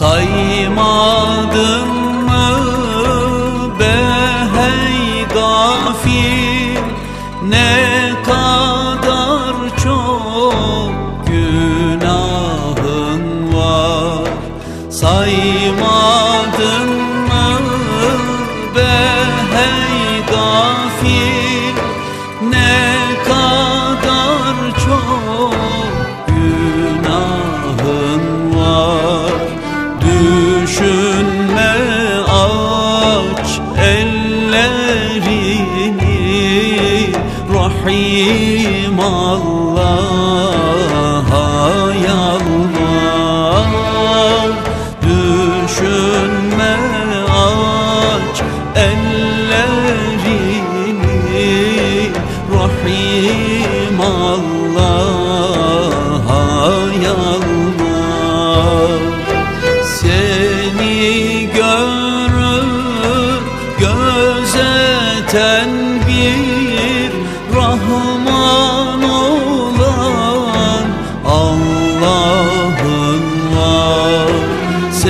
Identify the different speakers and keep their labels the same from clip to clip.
Speaker 1: Saymadın mı be hey gafil? Ne Rahim Allah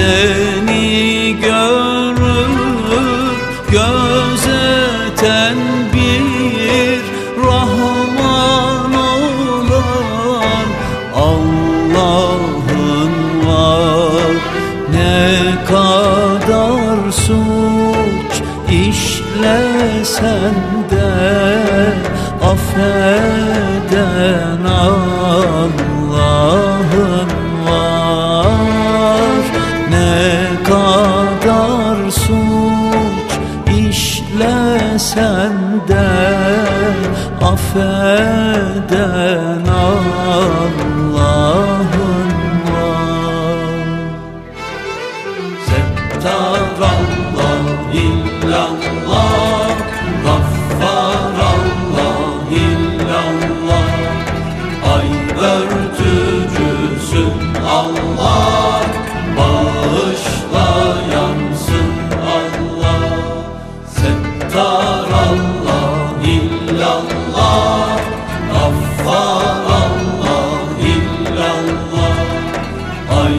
Speaker 1: seni görür gözeten bir Rahman olan Allah'ın var. Ne kadar suç işlesen de affeden Allah sende affeden Allah, Allah, illallah. Ay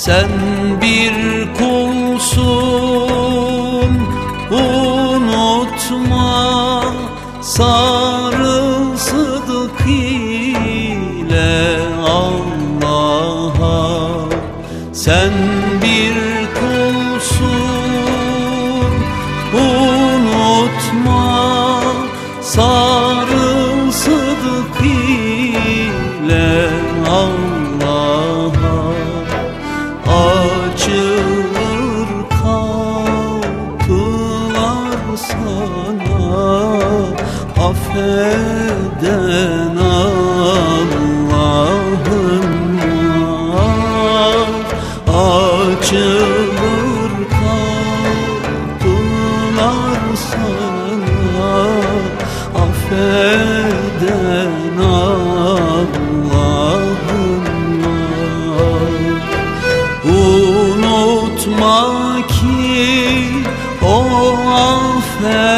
Speaker 1: Sen bir kulsun unutma Sarıl sıdık ile Allah'a. Sen there.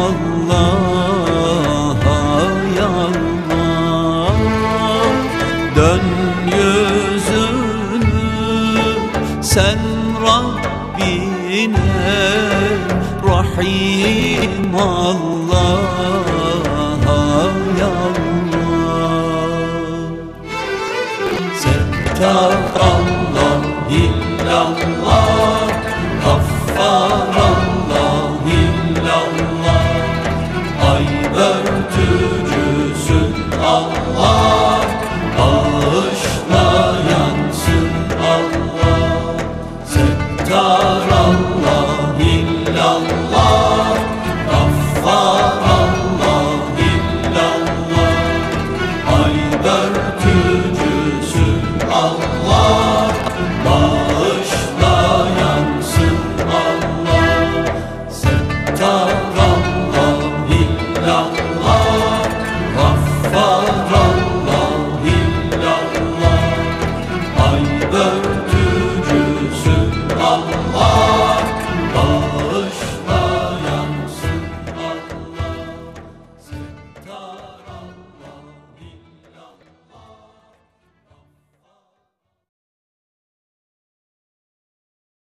Speaker 1: Allah'a yalvar Dön yüzünü sen Rabbine Rahim Allah'a yalvar Sen takar 마음